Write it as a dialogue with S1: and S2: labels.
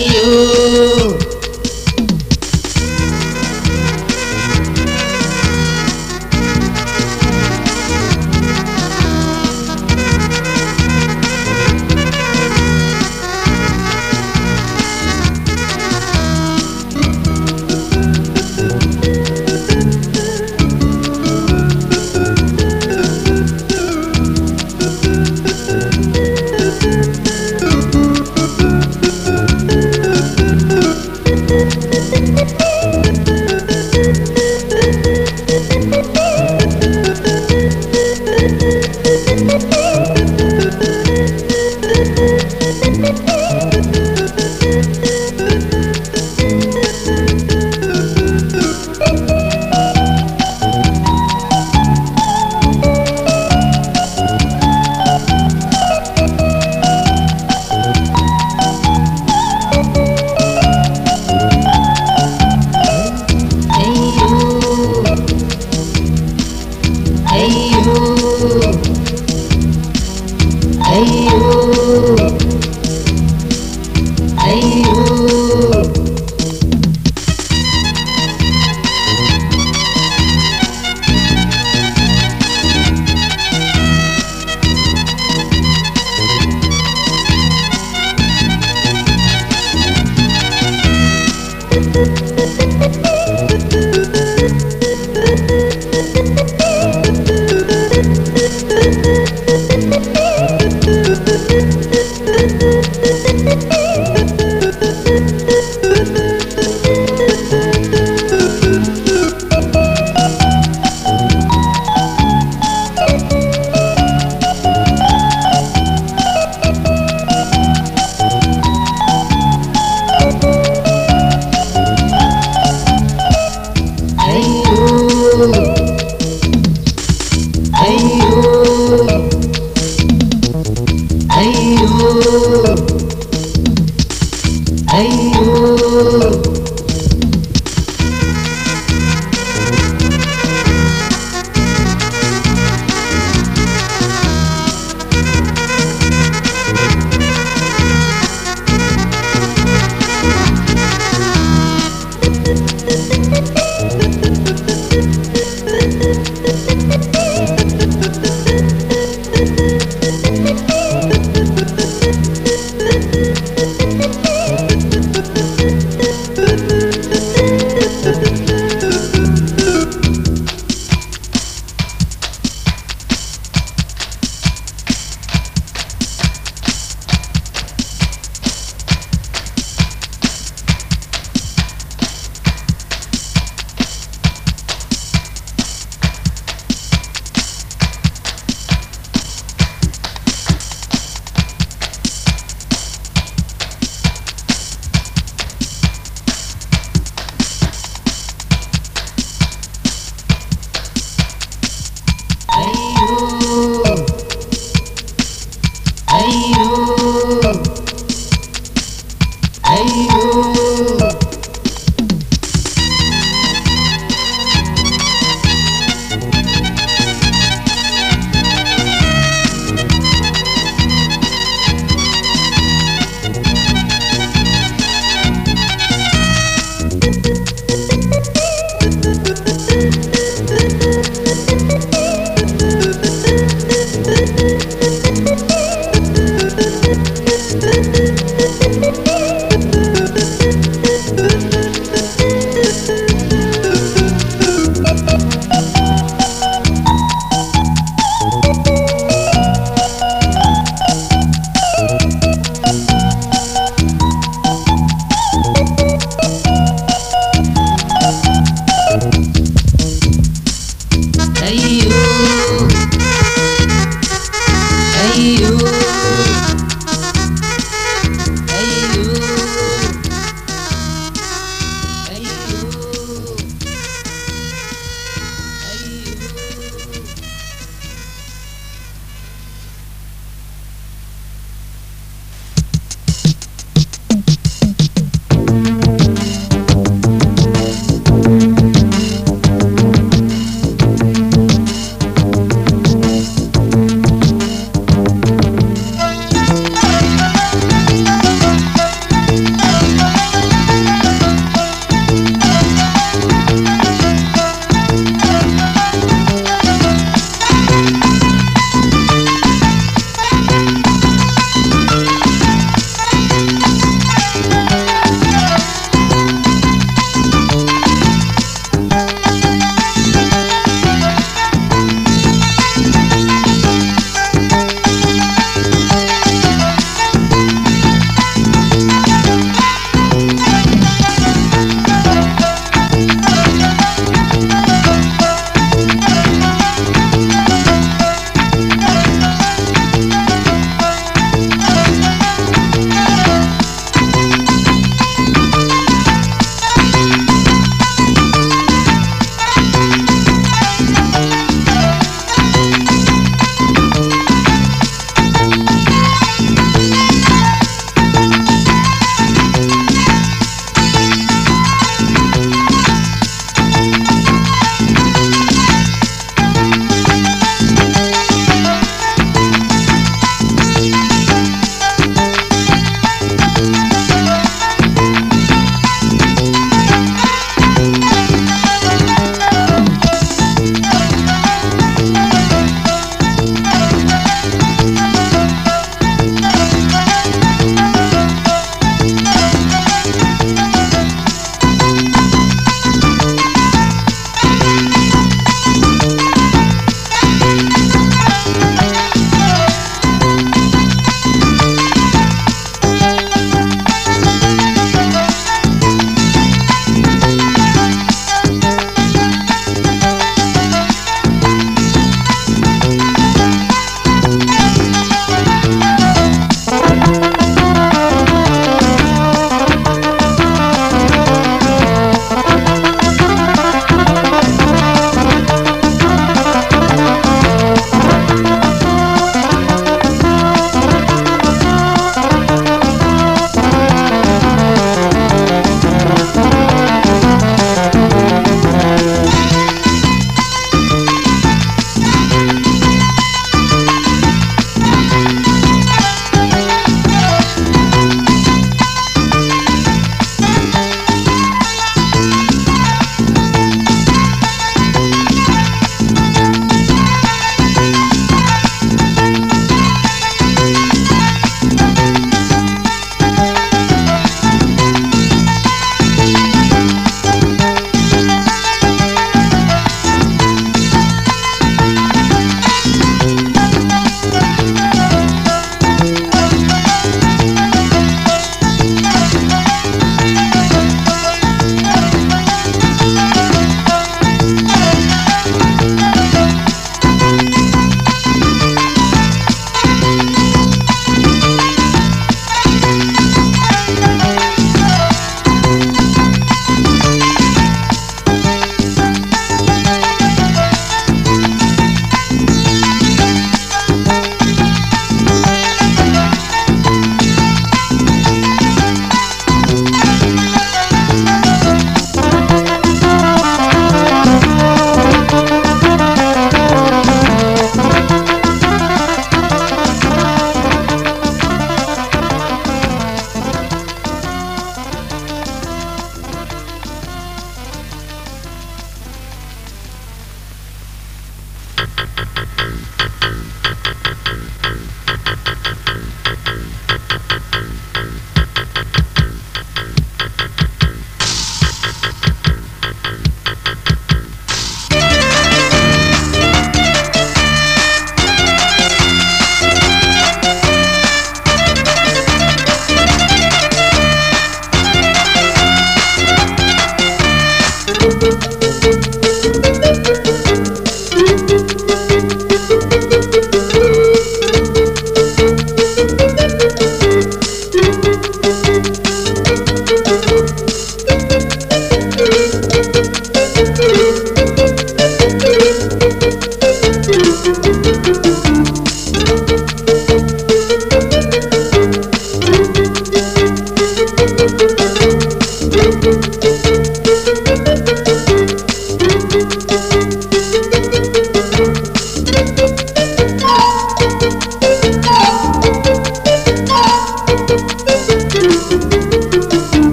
S1: you. ahí.